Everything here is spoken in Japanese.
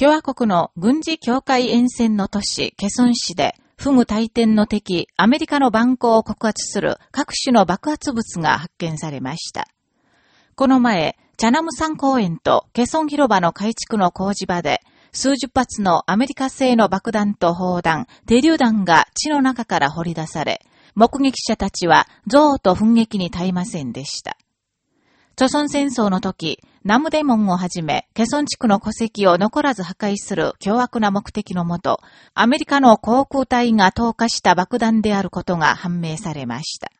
共和国の軍事境界沿線の都市、ケソン市で、フグ大天の敵、アメリカの蛮行を告発する各種の爆発物が発見されました。この前、チャナム山公園とケソン広場の改築の工事場で、数十発のアメリカ製の爆弾と砲弾、手榴弾が地の中から掘り出され、目撃者たちは憎悪と奮撃に絶えませんでした。朝鮮戦争の時、ナムデモンをはじめ、ケソン地区の戸籍を残らず破壊する凶悪な目的のもと、アメリカの航空隊が投下した爆弾であることが判明されました。